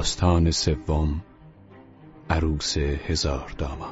داستان سوم عروس هزار داماد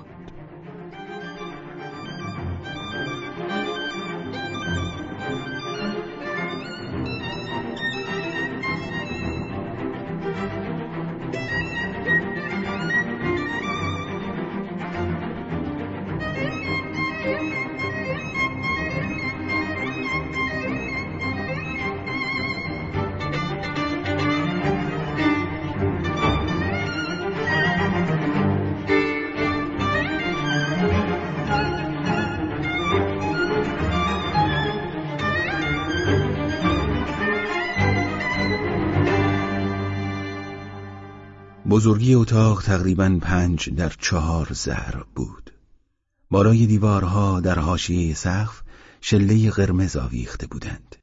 بزرگی اتاق تقریبا پنج در چهار زهر بود بالای دیوارها در حاشیه سقف شله قرمز آویخته بودند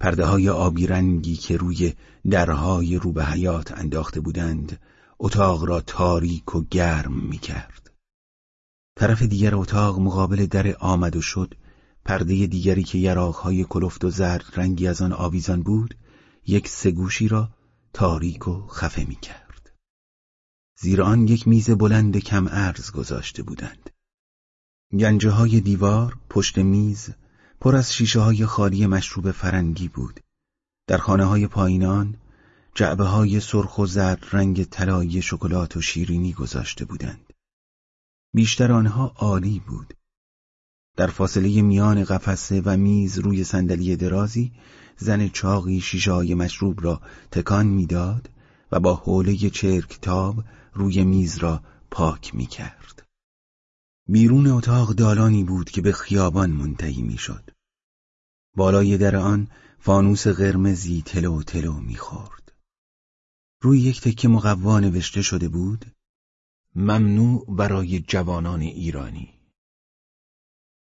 پرده های آبی رنگی که روی درهای رو به حیات انداخته بودند اتاق را تاریک و گرم می کرد. طرف دیگر اتاق مقابل در آمد و شد پرده دیگری که یراقهای کلفت و زرد رنگی از آن آویزان بود یک سگوشی را تاریک و خفه می کرد. زیر آن یک میز بلند کم ارز گذاشته بودند. گنجه های دیوار پشت میز پر از شیشه های خالی مشروب فرنگی بود. در خانه های پایینان جعبه های سرخ و زرد رنگ طلایی شکلات و شیرینی گذاشته بودند. بیشتر آنها عالی بود. در فاصله میان قفسه و میز روی صندلی درازی زن چاقی شیشه های مشروب را تکان می‌داد و با حوله چرکتاب روی میز را پاک می کرد. بیرون اتاق دالانی بود که به خیابان منتهی می شد. بالای در آن فانوس قرمزی تلو تلو می خورد. روی یک تکه مقوا نوشته شده بود ممنوع برای جوانان ایرانی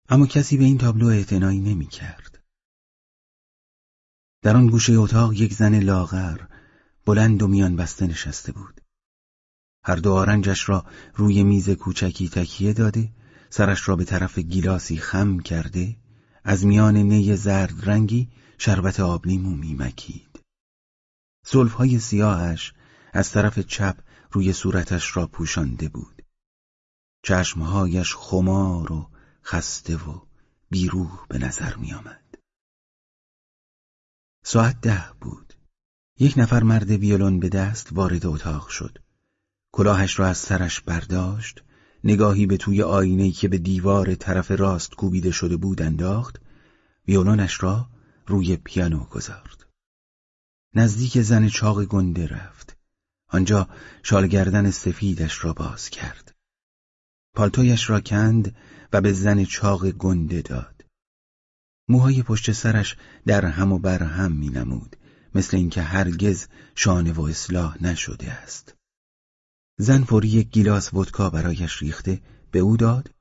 اما کسی به این تابلو اعتنایی نمی کرد. در آن گوشه اتاق یک زن لاغر بلند و میان بسته نشسته بود. هر دو آرنجش را روی میز کوچکی تکیه داده سرش را به طرف گیلاسی خم کرده از میان نی زرد رنگی شربت آبلیمو میمکید. زلفهای سیاهش از طرف چپ روی صورتش را پوشانده بود. چشمهایش خمار و خسته و بیروح به نظر می آمد. ساعت ده بود. یک نفر مرد ویولون به دست وارد اتاق شد. کلاهش را از سرش برداشت نگاهی به توی آینه‌ای که به دیوار طرف راست کوبیده شده بود انداخت ویولونش را روی پیانو گذارد. نزدیک زن چاق گنده رفت. آنجا شالگردن سفیدش را باز کرد. پالتویش را کند و به زن چاق گنده داد. موهای پشت سرش در هم و بر هم می نمود مثل اینکه هرگز شانه و اصلاح نشده است. زن فوری یک گیلاس ودکا برایش ریخته به او داد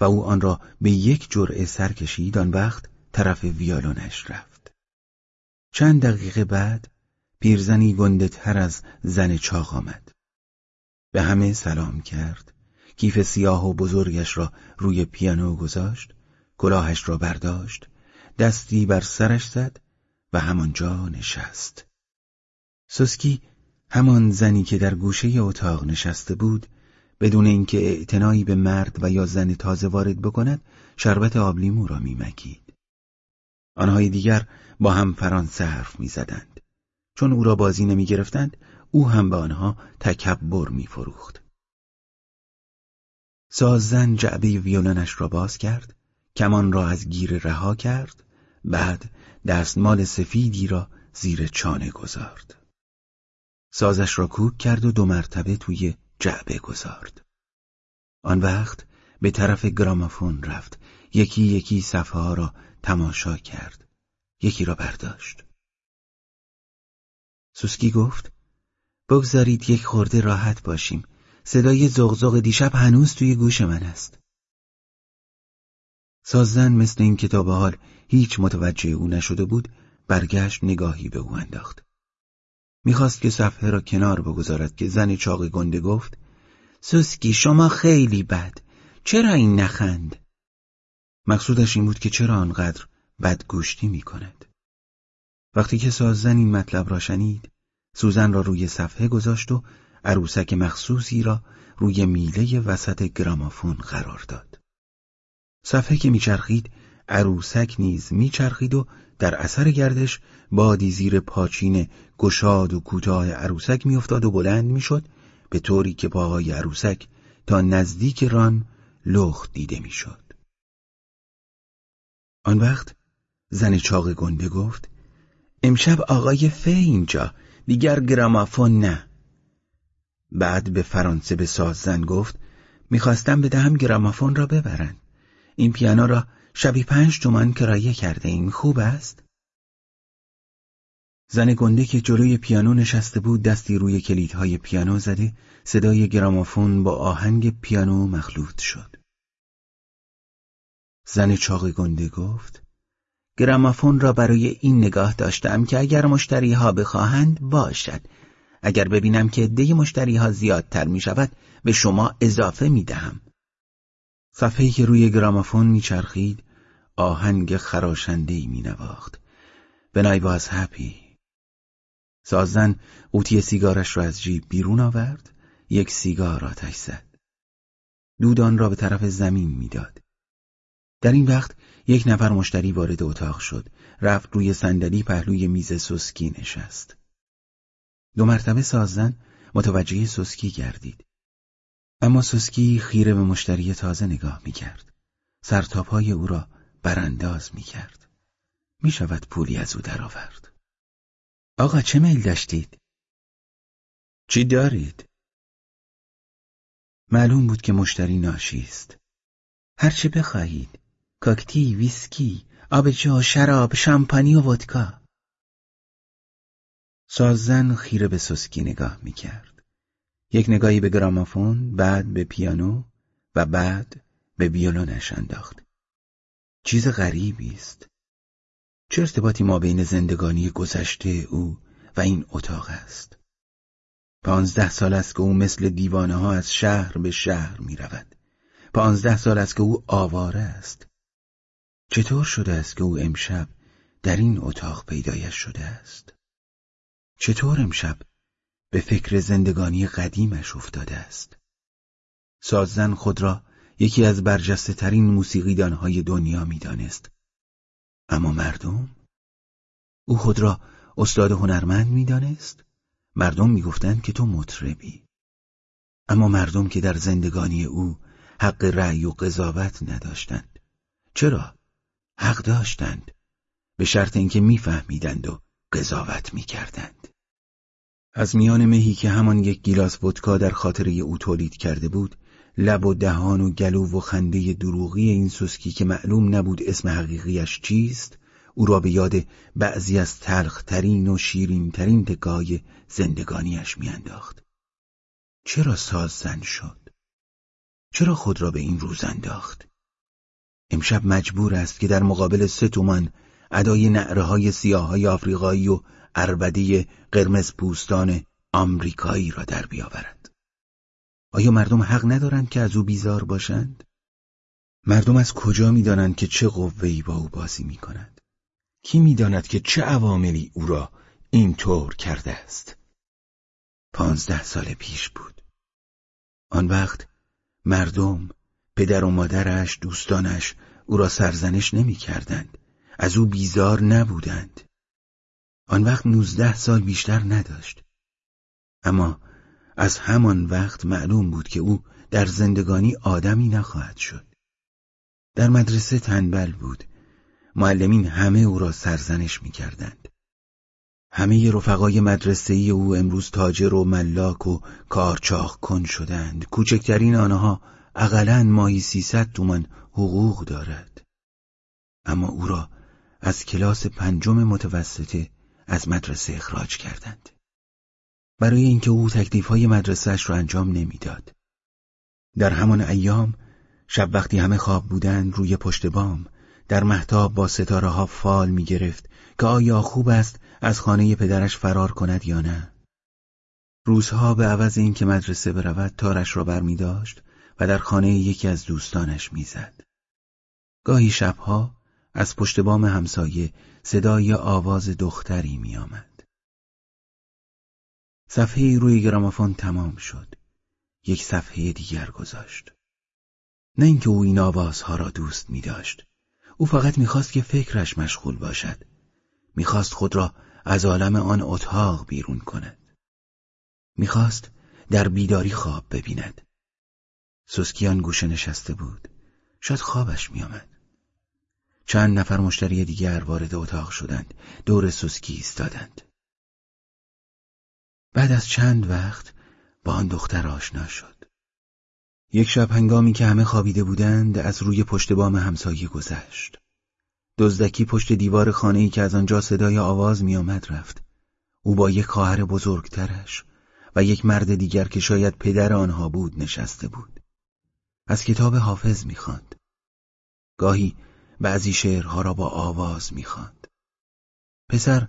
و او آن را به یک جرعه سر کشید. آن وقت طرف ویالونش رفت. چند دقیقه بعد پیرزنی گنده تر از زن چاق آمد. به همه سلام کرد. کیف سیاه و بزرگش را روی پیانو گذاشت کلاهش را برداشت دستی بر سرش زد و همانجا نشست. سوسکی همان زنی که در گوشه اتاق نشسته بود بدون اینکه اعتنایی به مرد و یا زن تازه وارد بکند شربت آبلیمو را میمکید. آنهای دیگر با هم فرانسه حرف می‌زدند. چون او را بازی نمی گرفتند او هم به آنها تکبر میفروخت. ساززن جعبه ویولنش را باز کرد کمان را از گیر رها کرد بعد دستمال سفیدی را زیر چانه گذارد. سازش را کوک کرد و دو مرتبه توی جعبه گذارد. آن وقت به طرف گرامافون رفت. یکی یکی صفحه ها را تماشا کرد. یکی را برداشت. سوسکی گفت بگذارید یک خورده راحت باشیم. صدای زغزغ دیشب هنوز توی گوش من است. سازن مثل این کتاب حال هیچ متوجه او نشده بود برگشت نگاهی به او انداخت. می‌خواست که صفحه را کنار بگذارد که زن چاق گنده گفت سوسکی شما خیلی بد چرا این نخند؟ مقصودش این بود که چرا آنقدر بدگوشتی می کند. وقتی که سازن این مطلب را شنید سوزن را روی صفحه گذاشت و عروسک مخصوصی را روی میله وسط گرامافون قرار داد. صفحه که میچرخید عروسک نیز میچرخید و در اثر گردش بادی زیر پاچین گشاد و کوتاه عروسک میافتاد و بلند می‌شد به طوری که پاهای عروسک تا نزدیک ران لخت دیده می‌شد. آن وقت زن چاق گنده گفت امشب آقای فه اینجا دیگر گرامافون نه بعد به فرانسه به ساززن گفت می‌خواستم بدهم گرامافون را ببرن این پیانو را شبی پنج تومان کرایه کرده این خوب است؟ زن گنده که جلوی پیانو نشسته بود دستی روی کلیدهای پیانو زده صدای گرامافون با آهنگ پیانو مخلوط شد. زن چاق گنده گفت گرامافون را برای این نگاه داشتم که اگر مشتری ها بخواهند باشد. اگر ببینم که عده مشتری ها زیادتر می شود به شما اضافه می دهم صفحه‌ای که روی گرامافون میچرخید آهنگ خراشنده‌ای مینواخت. بنای واز هپی سازن قوطی سیگارش را از جیب بیرون آورد یک سیگار آتش زد. دودان را به طرف زمین می‌داد. در این وقت یک نفر مشتری وارد اتاق شد رفت روی صندلی پهلوی میز سسکی نشست. دو مرتبه سازن متوجه سسکی گردید. اما سسکی خیره به مشتری تازه نگاه می‌کرد. سرتاپای او را برانداز می‌کرد. می‌شود پولی از او درآورد. آقا چه میل داشتید؟ چی دارید؟ معلوم بود که مشتری ناشی است هرچه بخواهید. کاکتی، ویسکی، آبجو، شراب، شامپانی و ودکا. سازن خیره به سسکی نگاه می‌کرد. یک نگاهی به گرامافون بعد به پیانو و بعد به ویولونش انداخت. چیز غریبی است. چه ارتباطی ما بین زندگانی گذشته او و این اتاق است؟ پانزده سال است که او مثل دیوانه ها از شهر به شهر می رود پانزده سال است که او آواره است. چطور شده است که او امشب در این اتاق پیدایش شده است؟ چطور امشب به فکر زندگانی قدیمش افتاده است؟ سازن خود را یکی از برجسته ترین موسیقیدانهای دنیا می‌دانست. اما مردم؟ او خود را استاد هنرمند می‌دانست؟ مردم می‌گفتند که تو مطربی. اما مردم که در زندگانی او حق رأی و قضاوت نداشتند. چرا؟ حق داشتند. به شرط اینکه میفهمیدند و قضاوت می‌کردند. از میان مهی که همان یک گیلاس ودکا در خاطره او تولید کرده بود لب و دهان و گلو و خنده دروغی این سسکی که معلوم نبود اسم حقیقیش چیست او را به یاد بعضی از تلخترین و شیرینترین دگای زندگانیش میانداخت چرا ساز زن شد؟ چرا خود را به این روز انداخت؟ امشب مجبور است که در مقابل سه تومان ادای نعره های سیاه های آفریقایی و اربدی قرمز پوستان آمریکایی را در بیاورد. آیا مردم حق ندارند که از او بیزار باشند؟ مردم از کجا می‌دانند که چه قوه‌ای با او بازی می کند؟ کی می‌داند که چه عواملی او را این طور کرده است؟ پانزده سال پیش بود. آن وقت مردم، پدر و مادرش، دوستانش او را سرزنش نمی کردند. از او بیزار نبودند. آن وقت نوزده سال بیشتر نداشت. اما از همان وقت معلوم بود که او در زندگانی آدمی نخواهد شد. در مدرسه تنبل بود. معلمین همه او را سرزنش می کردند. همه رفقای مدرسه او امروز تاجر و ملاک و کارچاخ کن شدند. کوچکترین آنها اقلا ماهی سیصد تومان حقوق دارد. اما او را از کلاس پنجم متوسطه از مدرسه اخراج کردند. برای اینکه او تکلیفهای مدرسهش را انجام نمی‌داد. در همان ایام شب وقتی همه خواب بودند روی پشت بام در محتاب با ستاره ها فال می گرفت که آیا خوب است از خانه پدرش فرار کند یا نه. روزها به عوض اینکه مدرسه برود تارش را بر می داشت و در خانه یکی از دوستانش می‌زد. گاهی شبها از پشت بام همسایه صدای آواز دختری می آمد. صفحه روی گرامافون تمام شد. یک صفحه دیگر گذاشت. نه اینکه او این آوازها را دوست می داشت او فقط می‌خواست که فکرش مشغول باشد. می‌خواست خود را از عالم آن اتاق بیرون کند. می‌خواست در بیداری خواب ببیند. سوسکیان گوشه نشسته بود. شاید خوابش میآمد. چند نفر مشتری دیگر وارد اتاق شدند. دور سوسکی ایستادند. بعد از چند وقت با آن دختر آشنا شد. یک شب هنگامی که همه خوابیده بودند از روی پشت بام همسایه گذشت. دزدکی پشت دیوار خانه ای که از آنجا صدای آواز میآمد رفت. او با یک خواهر بزرگترش و یک مرد دیگر که شاید پدر آنها بود نشسته بود. از کتاب حافظ می‌خواند. گاهی بعضی شعرها را با آواز می‌خواند. پسر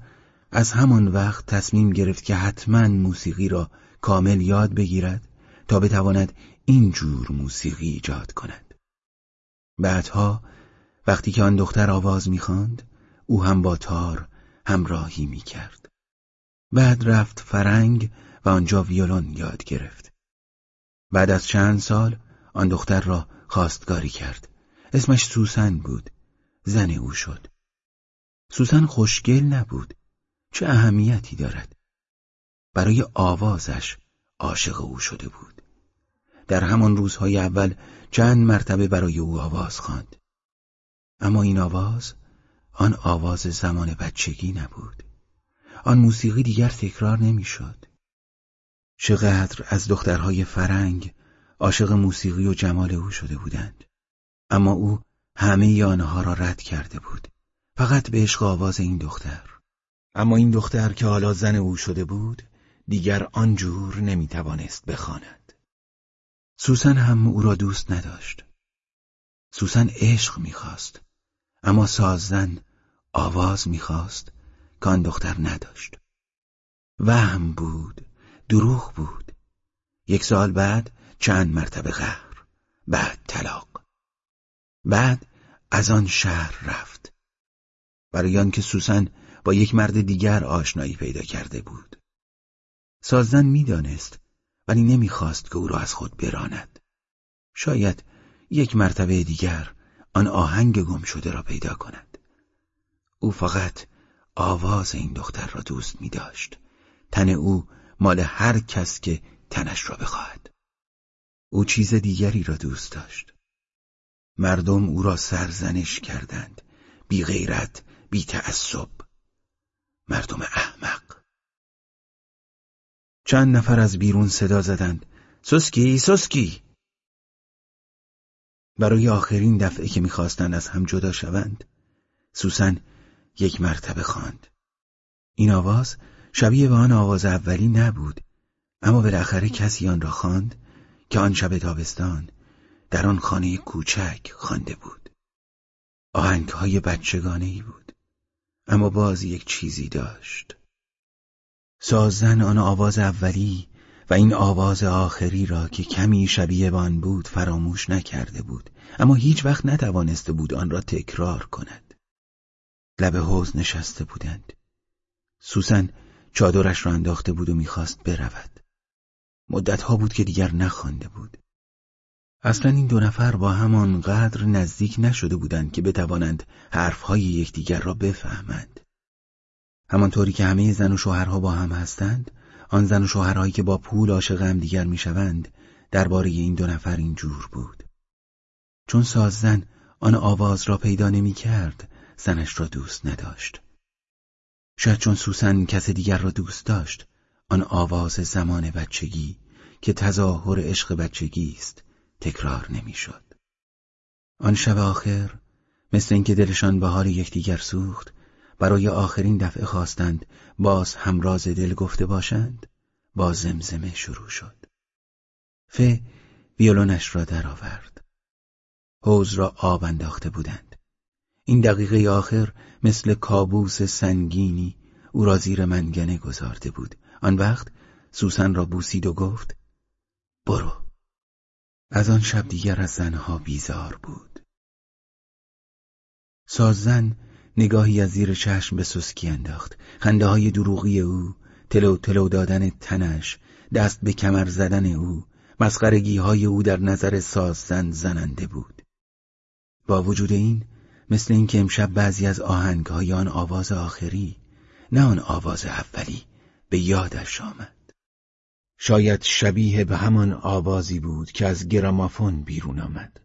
از همان وقت تصمیم گرفت که حتما موسیقی را کامل یاد بگیرد تا بتواند این جور موسیقی ایجاد کند. بعدها وقتی که آن دختر آواز می‌خواند او هم با تار همراهی می‌کرد. بعد رفت فرنگ و آنجا ویولون یاد گرفت. بعد از چند سال آن دختر را خواستگاری کرد. اسمش سوسن بود. زن او شد. سوسن خوشگل نبود. چه اهمیتی دارد؟ برای آوازش عاشق او شده بود. در همان روزهای اول چند مرتبه برای او آواز خواند. اما این آواز آن آواز زمان بچگی نبود. آن موسیقی دیگر تکرار نمی‌شد. چقدر از دخترهای فرنگ عاشق موسیقی و جمال او شده بودند. اما او همه آنها را رد کرده بود. فقط به عشق آواز این دختر. اما این دختر که حالا زن او شده بود دیگر آنجور نمی‌توانست بخواند. سوسن هم او را دوست نداشت. سوسن عشق می‌خواست اما سازن آواز می‌خواست که آن دختر نداشت. وهم بود دروغ بود. یک سال بعد چند مرتبه قهر بعد طلاق. بعد از آن شهر رفت. برای آنکه سوسن با یک مرد دیگر آشنایی پیدا کرده بود. سازن می‌دانست ولی نمی‌خواست که او را از خود براند. شاید یک مرتبه دیگر آن آهنگ گم شده را پیدا کند. او فقط آواز این دختر را دوست می داشت تن او مال هر کس که تنش را بخواهد. او چیز دیگری را دوست داشت. مردم او را سرزنش کردند. بی غیرت بی تعصب مردم احمق. چند نفر از بیرون صدا زدند. سوسکی سوسکی برای آخرین دفعه که می‌خواستند از هم جدا شوند سوسن یک مرتبه خواند. این آواز شبیه به آن آواز اولی نبود اما بالاخره کسی آن را خواند که آن شب تابستان در آن خانه کوچک خوانده بود. آهنگهای بچگانه ای بود. اما باز یک چیزی داشت. سازن آن آواز اولی و این آواز آخری را که کمی شبیه بان بود فراموش نکرده بود اما هیچ وقت نتوانسته بود آن را تکرار کند. لب حوز نشسته بودند. سوسن چادرش را انداخته بود و می‌خواست برود. مدتها بود که دیگر نخوانده بود. اصلا این دو نفر با همان قدر نزدیک نشده بودند که بتوانند حرفهای یکدیگر را بفهمند. همانطوری که همه زن و شوهرها با هم هستند آن زن و شوهرهایی که با پول عاشق هم دیگر می‌شوند درباره این دو نفر این جور بود. چون ساززن آن آواز را پیدا نمی کرد زنش را دوست نداشت. شاید چون سوسن کس دیگر را دوست داشت آن آواز زمان بچگی که تظاهر عشق بچگی است. تکرار نمی‌شد. آن شب آخر مثل اینکه دلشان به حال یکدیگر سوخت برای آخرین دفعه خواستند باز همراز دل گفته باشند با زمزمه شروع شد. ف ویولونش را درآورد. حوز را آب انداخته بودند. این دقیقه آخر مثل کابوس سنگینی او را زیر منگنه گذارده بود. آن وقت سوسن را بوسید و گفت برو. از آن شب دیگر از زنها بیزار بود. سازن نگاهی از زیر چشم به سسکی انداخت. خنده های دروغی او تلو تلو دادن تنش دست به کمر زدن او مسخرگی های او در نظر سازن زننده بود. با وجود این مثل اینکه امشب بعضی از آهنگ های آن آواز آخری نه آن آواز اولی به یادش آمد. شاید شبیه به همان آوازی بود که از گرامافون بیرون آمد.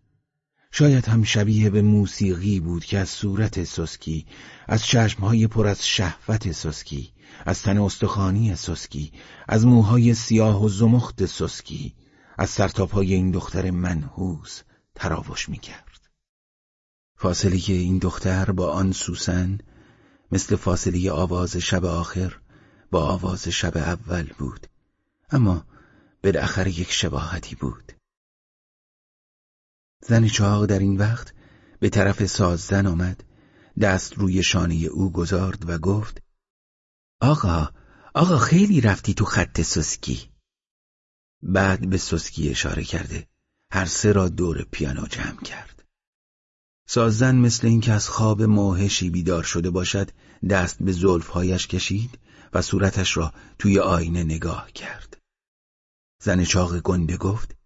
شاید هم شبیه به موسیقی بود که از صورت سسکی از چشمهای پر از شهوت سسکی از تن استخوانی سسکی از موهای سیاه و زمخت سسکی از سرتاپای این دختر منحوس تراوش می‌کرد. فاصله این دختر با آن سوسن مثل فاصله آواز شب آخر با آواز شب اول بود. اما بالاخره یک شباهتی بود. زن چاق در این وقت به طرف ساززن آمد دست روی شانه او گذارد و گفت آقا آقا خیلی رفتی تو خط سسکی. بعد به سسکی اشاره کرده هر سه را دور پیانو جمع کرد. ساززن مثل اینکه از خواب موهشی بیدار شده باشد دست به زلفهایش کشید و صورتش را توی آینه نگاه کرد. زن چاق گنده گفت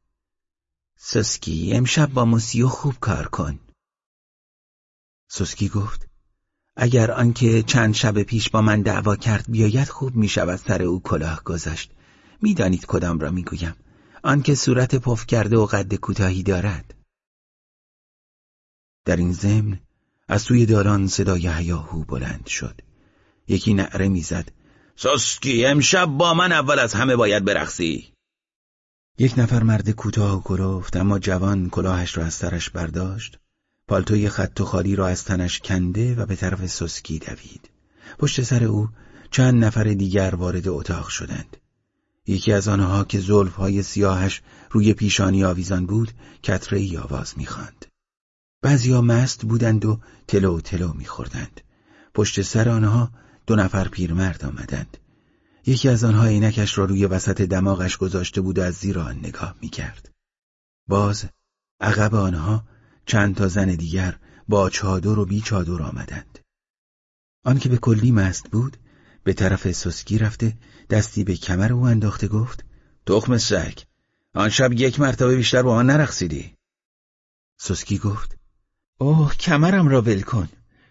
سسکی امشب با موسیو خوب کار کن. سسکی گفت اگر آنکه چند شب پیش با من دعوا کرد بیاید خوب می شود سر او کلاه گذاشت. می‌دانید کدام را می‌گویم. آنکه صورت پف کرده و قد کوتاهی دارد. در این ضمن از سوی داران صدای هیاهو بلند شد. یکی نعره می‌زد. سسکی امشب با من اول از همه باید برقصی. یک نفر مرد کوتاه و کلفت اما جوان کلاهش را از سرش برداشت پالتوی خط و خالی را از تنش کنده و به طرف سسکی دوید پشت سر او چند نفر دیگر وارد اتاق شدند یکی از آنها که های سیاهش روی پیشانی آویزان بود کتره ای آواز می‌خواند. بعضیا مست بودند و تلو تلو میخوردند. پشت سر آنها دو نفر پیرمرد آمدند. یکی از آنها عینکش را روی وسط دماغش گذاشته بود و از زیر آن نگاه می‌کرد. باز عقب آنها چند تا زن دیگر با چادر و بی چادر آمدند. آنکه به کلی مست بود به طرف سسکی رفته دستی به کمر او انداخته گفت تخم سگ آن شب یک مرتبه بیشتر با من نرقصیدی سسکی گفت اوه کمرم را ول کن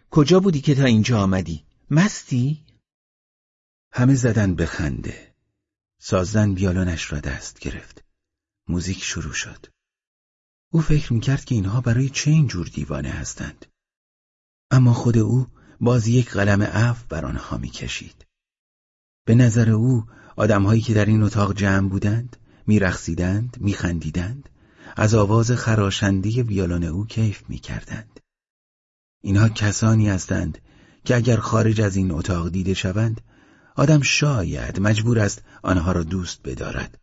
کجا بودی که تا اینجا آمدی مستی همه زدن به خنده. سازن بیالونش را دست گرفت. موزیک شروع شد. او فکر می‌کرد که اینها برای چه اینجور دیوانه هستند. اما خود او باز یک قلم عف بر آنها می‌کشید. به نظر او آدمهایی که در این اتاق جمع بودند میرقصیدند میخندیدند از آواز خراشنده ویولون او کیف می‌کردند. اینها کسانی هستند که اگر خارج از این اتاق دیده شوند آدم شاید مجبور است آنها را دوست بدارد.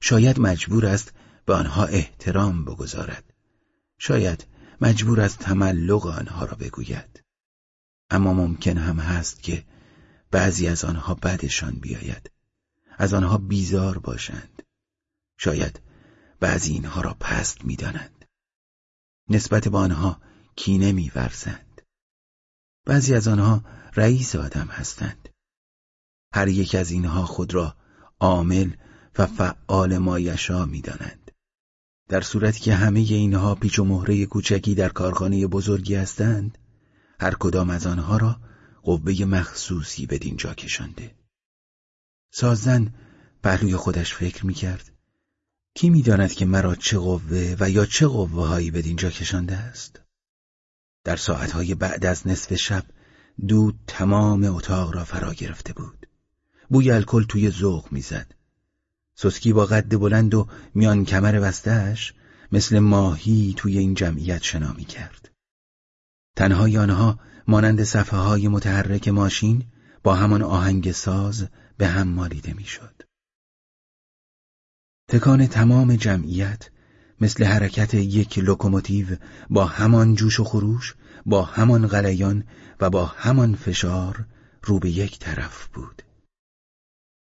شاید مجبور است به آنها احترام بگذارد. شاید مجبور است تملق آنها را بگوید. اما ممکن هم هست که بعضی از آنها بدشان بیاید. از آنها بیزار باشند. شاید بعضی اینها را پست می‌دانند. نسبت به آنها کینه میورزند. بعضی از آنها رئیس آدم هستند. هر یک از اینها خود را عامل و فعال مایشا می‌دانند. در صورتی که همه اینها پیچ و مهره کوچکی در کارخانه بزرگی هستند هر کدام از آنها را قوه مخصوصی به دینجا کشانده. سازن پهلوی خودش فکر می‌کرد کی می‌داند که مرا چه قوه و یا چه قوه هایی به دینجا کشانده است؟ در ساعتهای بعد از نصف شب دود تمام اتاق را فرا گرفته بود. بوی الکل توی ذوق می‌زد سسکی با قد بلند و میان کمر وستهش مثل ماهی توی این جمعیت شنا می کرد. تنهای آنها مانند صفحه های متحرک ماشین با همان آهنگ ساز به هم مالیده می‌شد. تکان تمام جمعیت مثل حرکت یک لوکوموتیو با همان جوش و خروش با همان غلیان و با همان فشار رو به یک طرف بود.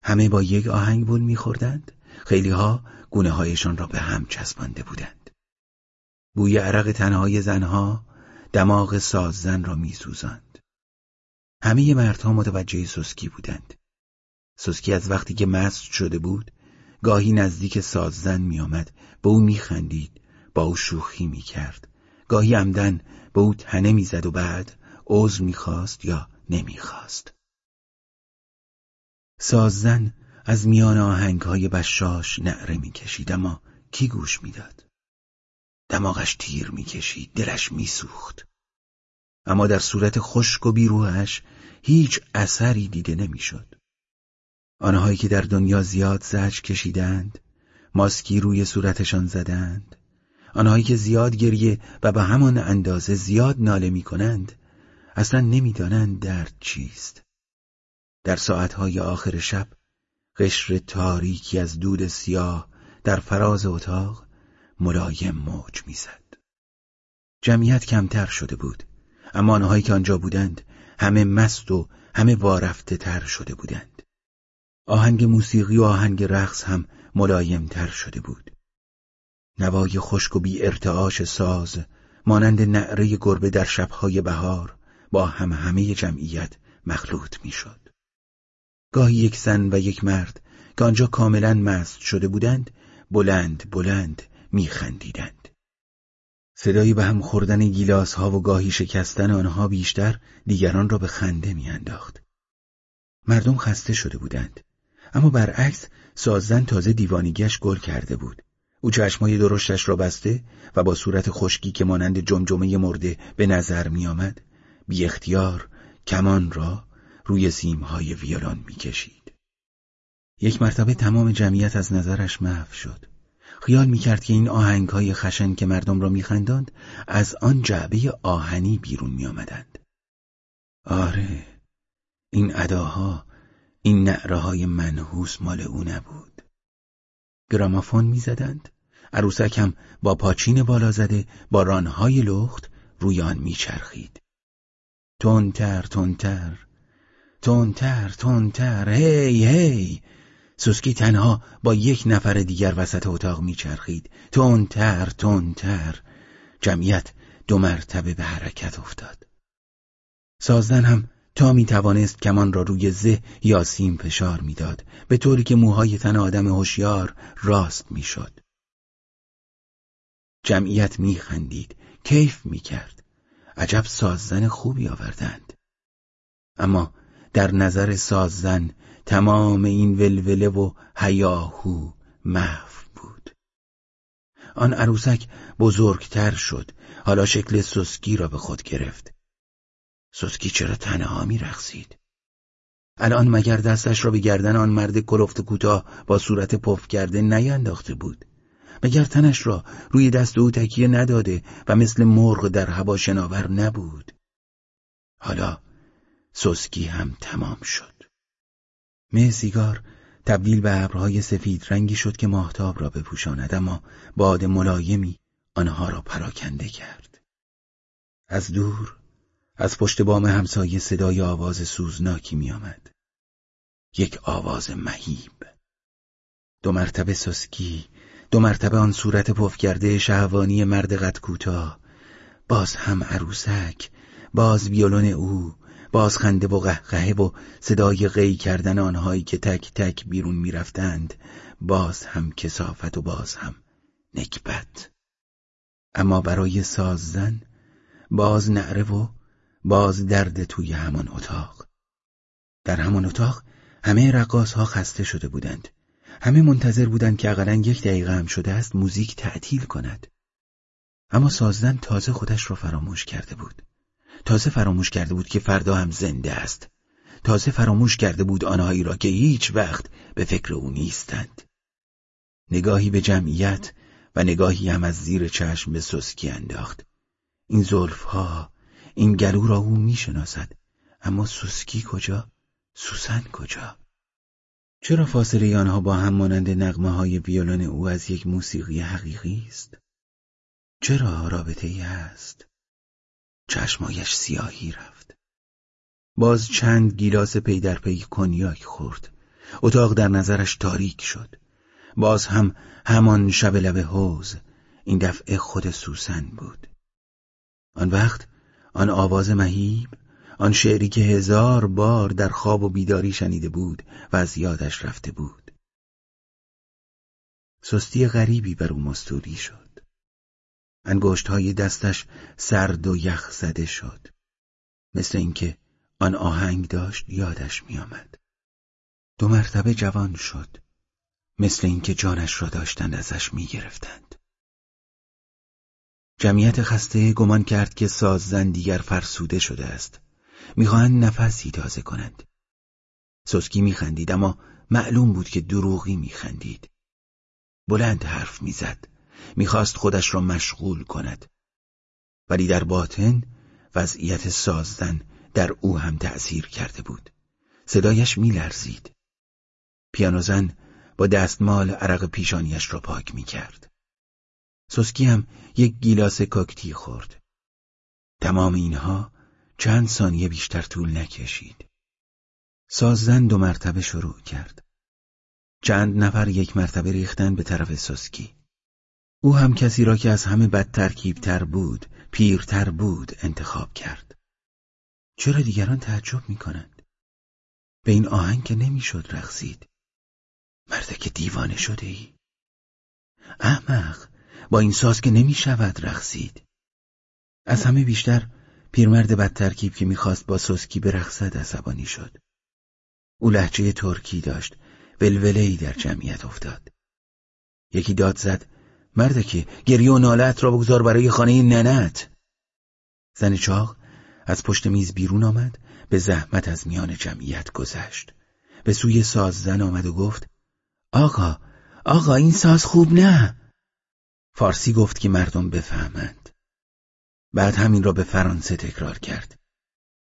همه با یک آهنگ بول میخوردند خیلی ها گونه هایشان را به هم چسبانده بودند. بوی عرق تنهای زنها دماغ ساززن را میسوزاند. همه مردها متوجه سسکی بودند. سسکی از وقتی که مست شده بود گاهی نزدیک ساززن میآمد به او میخندید با او شوخی می‌کرد گاهی عمدن به او تنه می‌زد و بعد عذر می‌خواست یا نمی‌خواست ساززن از میان آهنگ های بشاش نعره می‌کشید اما کی گوش می‌داد؟ دماغش تیر می‌کشید دلش میسوخت. اما در صورت خشک و بیروهش هیچ اثری دیده نمی‌شد. آنهایی که در دنیا زیاد زج کشیدند ماسکی روی صورتشان زدند. آنهایی که زیاد گریه و به همان اندازه زیاد ناله می کنند اصلا نمی‌دانند درد چیست. در ساعتهای آخر شب قشر تاریکی از دود سیاه در فراز اتاق ملایم موج می‌زد. جمعیت کمتر شده بود اما آنهایی که آنجا بودند همه مست و همه وارفته تر شده بودند آهنگ موسیقی و آهنگ رقص هم ملایم تر شده بود نوای خشک و بی ارتعاش ساز مانند نعره گربه در شبهای بهار با هم همه جمعیت مخلوط می‌شد. گاهی یک زن و یک مرد که آنجا کاملا مست شده بودند بلند بلند میخندیدند. صدایی به هم خوردن گیلاس ها و گاهی شکستن آنها بیشتر دیگران را به خنده میانداخت. مردم خسته شده بودند. اما برعکس سازن تازه دیوانگیش گل کرده بود. او چشمای درشتش را بسته و با صورت خشکی که مانند جمجمه مرده به نظر میآمد بی اختیار کمان را روی سیمهای ویولون می‌کشید. یک مرتبه تمام جمعیت از نظرش محو شد. خیال می‌کرد که این آهنگ های خشن که مردم را میخنداند از آن جعبه آهنی بیرون میآمدند. آره این اداها این نعره های منحوس مال او نبود. گرامافون می‌زدند عروسک هم با پاچین بالا زده با رانهای لخت روی آن میچرخید. تندتر تندتر تندتر تندتر هی هی. سوسکی تنها با یک نفر دیگر وسط اتاق میچرخید. تندتر تندتر. جمعیت دو مرتبه به حرکت افتاد. سازدن هم تا می توانست کمان را روی زه یا سیم فشار می‌داد. به طوری که موهای تن آدم هوشیار راست می‌شد. جمعیت میخندید. کیف می‌کرد. عجب ساززن خوبی آوردند. اما در نظر ساززن تمام این ولوله و هیاهو محو بود. آن عروسک بزرگتر شد. حالا شکل سسکی را به خود گرفت. سسکی چرا تنها می رخصید؟ الان مگر دستش را به گردن آن مرد کلفت کوتاه با صورت پف کرده نینداخته بود؟ مگر تنش را روی دست او تکیه نداده و مثل مرغ در هوا شناور نبود؟ حالا سسکی هم تمام شد. مه سیگار تبدیل به ابرهای سفید رنگی شد که ماهتاب را بپوشاند اما باد ملایمی آنها را پراکنده کرد. از دور از پشت بام همسایه صدای آواز سوزناکی میآمد. یک آواز مهیب. دو مرتبه سسکی دو مرتبه آن صورت پف کرده شهوانی مرد قد کوتاه. باز هم عروسک باز ویولون او باز خنده و قهقهه و صدای غی کردن آنهایی که تک تک بیرون می‌رفتند باز هم کسافت و باز هم نکبت. اما برای ساززن باز نعره و باز درد توی همان اتاق. در همان اتاق همه رقاص ها خسته شده بودند. همه منتظر بودند که اقلا یک دقیقه هم شده است موزیک تعطیل کند. اما سازدن تازه خودش را فراموش کرده بود. تازه فراموش کرده بود که فردا هم زنده است. تازه فراموش کرده بود آنهایی را که هیچ وقت به فکر او نیستند. نگاهی به جمعیت و نگاهی هم از زیر چشم به سسکی انداخت. این ها این گلو را او می‌شناسد. اما سوسکی کجا؟ سوسن کجا؟ چرا فاصله آنها با هم مانند نغمه های ویولن او از یک موسیقی حقیقی است؟ چرا رابطه ای هست چشمایش سیاهی رفت. باز چند گیلاس پی در پی کنیاک خورد. اتاق در نظرش تاریک شد. باز هم همان شب لب حوض این دفعه خود سوسن بود. آن وقت آن آواز مهیب آن شعری که هزار بار در خواب و بیداری شنیده بود و از یادش رفته بود. سستی غریبی بر او مستولی شد. انگشت های دستش سرد و یخ زده شد. مثل اینکه آن آهنگ داشت یادش میآمد. دو مرتبه جوان شد. مثل اینکه جانش را داشتند ازش می‌گرفتند. جمعیت خسته گمان کرد که ساززن دیگر فرسوده شده است. می‌خواهند نفسی تازه کنند. سسکی میخندید اما معلوم بود که دروغی میخندید. بلند حرف می‌زد. می‌خواست خودش را مشغول کند. ولی در باطن وضعیت ساززن در او هم تأثیر کرده بود. صدایش میلرزید. پیانوزن با دستمال عرق پیشانیش را پاک می‌کرد. سسکی هم یک گیلاس کاکتی خورد. تمام اینها چند ثانیه بیشتر طول نکشید. ساززن دو مرتبه شروع کرد. چند نفر یک مرتبه ریختن به طرف سسکی. او هم کسی را که از همه بد بود پیرتر بود انتخاب کرد. چرا دیگران تعجب می کنند؟ به این آهنگ که نمی‌شد رقصید. مرده که دیوانه شده ای. احمق با این ساز که نمی شود رقصید. از همه بیشتر پیرمرد بد ترکیب که می‌خواست با سسکی برقصد عصبانی شد. او لحجه ترکی داشت ای در جمعیت افتاد. یکی داد زد مرده که گریه و نالت را بگذار برای خانه ننت. زن چاق از پشت میز بیرون آمد به زحمت از میان جمعیت گذشت. به سوی ساز زن آمد و گفت آقا آقا این ساز خوب نه. فارسی گفت که مردم بفهمند. بعد همین را به فرانسه تکرار کرد.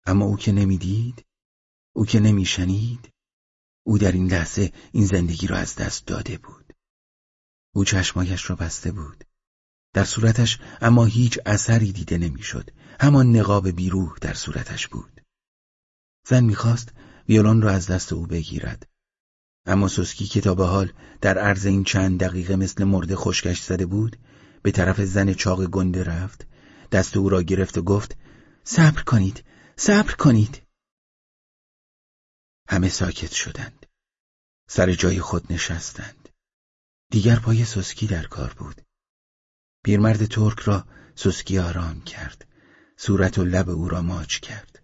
اما او که نمی‌دید او که نمیشنید او در این لحظه این زندگی را از دست داده بود. او چشمایش را بسته بود. در صورتش اما هیچ اثری دیده نمی‌شد. همان نقاب بیروح در صورتش بود. زن می‌خواست ویولون را از دست او بگیرد. اما سوسکی که تا به حال در عرض این چند دقیقه مثل مرده خشکش زده بود به طرف زن چاق گنده رفت. دست او را گرفت و گفت صبر کنید صبر کنید. همه ساکت شدند. سر جای خود نشستند. دیگر پای سوسکی در کار بود. پیرمرد ترک را سوسکی آرام کرد. صورت و لب او را ماچ کرد.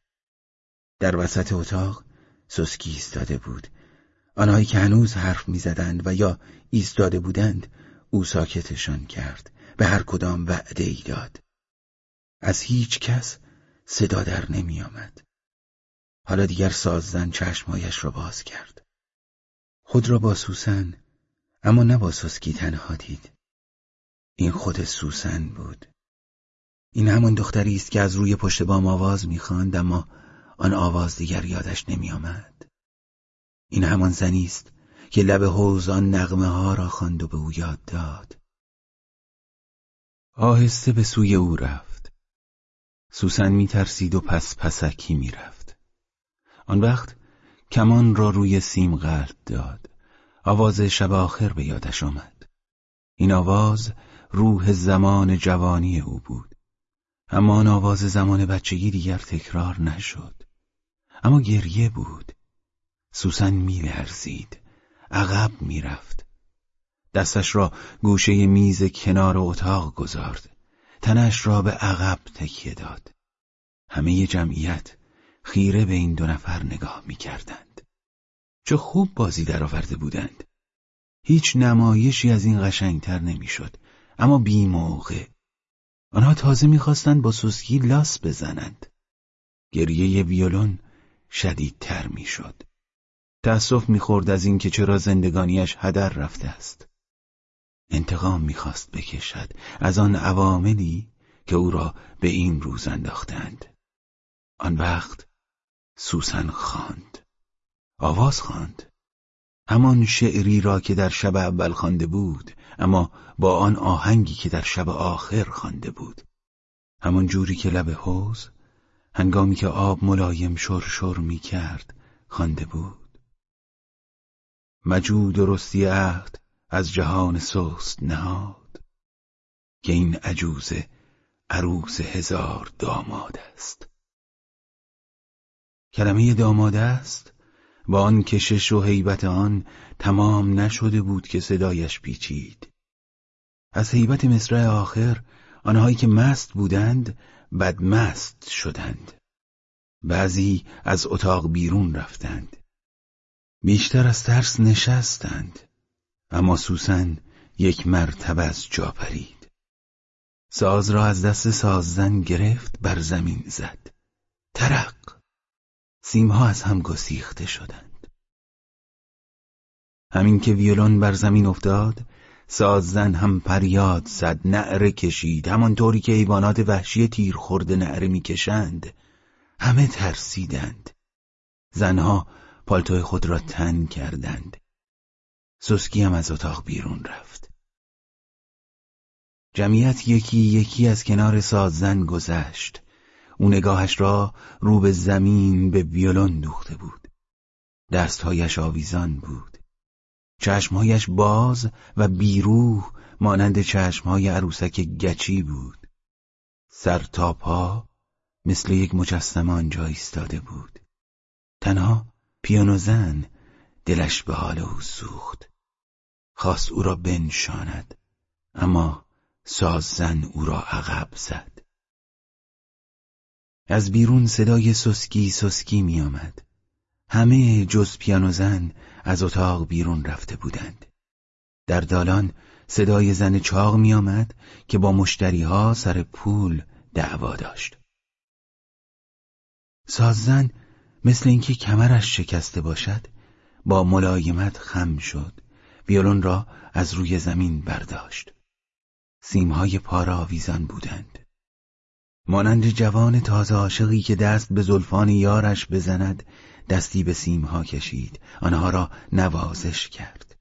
در وسط اتاق سوسکی ایستاده بود. آنهایی که هنوز حرف می‌زدند و یا ایستاده بودند او ساکتشان کرد. به هر کدام وعده ای داد. از هیچ کس صدا در نمی آمد. حالا دیگر ساززن چشمایش را باز کرد. خود را با سوسن اما نه با سسکی تنها دید. این خود سوسن بود. این همان دختری است که از روی پشت بام آواز می‌خواند اما آن آواز دیگر یادش نمیآمد. این همان زنی است که لب حوز آن نغمه ها را خواند و به او یاد داد. آهسته به سوی او رفت. سوسن میترسید و پس پسکی می‌رفت. آن وقت کمان را روی سیم قلب داد. آواز شب آخر به یادش آمد. این آواز روح زمان جوانی او بود. اما آن آواز زمان بچگی دیگر تکرار نشد. اما گریه بود. سوسن میلرزید عقب می‌رفت دستش را گوشه میز کنار اتاق گذارد. تنش را به عقب تکیه داد. همه جمعیت خیره به این دو نفر نگاه می‌کردند چه خوب بازی درآورده بودند. هیچ نمایشی از این قشنگتر نمی‌شد اما بی موقع. آنها تازه می‌خواستند با سوسکی لاس بزنند. گریه ویولون شدیدتر می‌شد. تأسف می‌خورد از اینکه چرا زندگانیش هدر رفته است. انتقام می‌خواست بکشد از آن عواملی که او را به این روز انداختند. آن وقت سوسن خواند. آواز خواند. همان شعری را که در شب اول خوانده بود اما با آن آهنگی که در شب آخر خوانده بود. همان جوری که لب حوز هنگامی که آب ملایم شر می کرد خوانده بود. مجود و رستی عهد از جهان سست نهاد. که این عجوز عروس هزار داماد است. کلمه داماده است با آن کشش و حیبت آن تمام نشده بود که صدایش پیچید. از حیبت مصرع آخر آنهایی که مست بودند بدمست شدند. بعضی از اتاق بیرون رفتند. بیشتر از ترس نشستند اما سوسن یک مرتبه از جا پرید. ساز را از دست ساززن گرفت بر زمین زد. ترق! سیمها از هم گسیخته شدند. همین که ویولون بر زمین افتاد ساززن هم پریاد زد نعره کشید. همانطوری که ایوانات وحشی تیر خورده نعره می‌کشند همه ترسیدند. زنها پالتوی خود را تن کردند. سسکی هم از اتاق بیرون رفت. جمعیت یکی یکی از کنار ساززن گذشت. او نگاهش را رو به زمین به ویولون دوخته بود. دستهایش آویزان بود. چشمهایش باز و بیروح مانند چشمهای عروسک گچی بود. سر تا پا مثل یک مجسمه آنجا ایستاده بود. تنها پیانو زن دلش به حال او سوخت. خواست او را بنشاند اما ساززن او را عقب زد. از بیرون صدای سسکی سسکی می آمد. همه جز پیانو زن از اتاق بیرون رفته بودند. در دالان صدای زن چاق می آمد که با مشتری ها سر پول دعوا داشت. ساززن مثل اینکه کمرش شکسته باشد با ملایمت خم شد ویولون را از روی زمین برداشت سیمهای پارا آویزان بودند مانند جوان تازه عاشقی که دست به زلفان یارش بزند دستی به سیمها کشید آنها را نوازش کرد.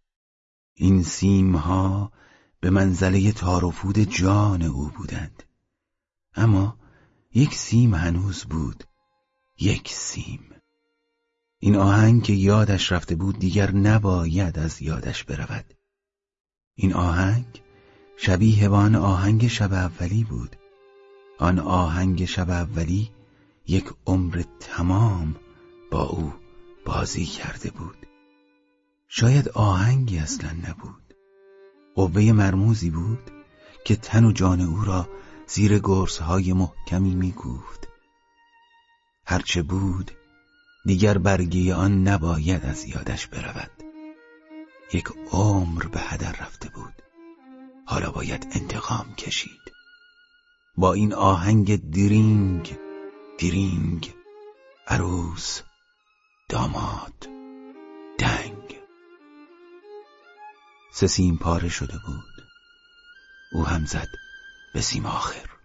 این سیمها به منزله تارفود جان او بودند. اما یک سیم هنوز بود یک سیم. این آهنگ که یادش رفته بود دیگر نباید از یادش برود. این آهنگ شبیه به آن آهنگ شب اولی بود. آن آهنگ شب اولی یک عمر تمام با او بازی کرده بود. شاید آهنگی اصلا نبود. قوه مرموزی بود که تن و جان او را زیر گرسهای محکمی می‌گفت هرچه بود دیگر برگی آن نباید از یادش برود. یک عمر به هدر رفته بود. حالا باید انتقام کشید. با این آهنگ درینگ درینگ عروس داماد دنگ. سسیم پاره شده بود. او هم زد به سیم آخر.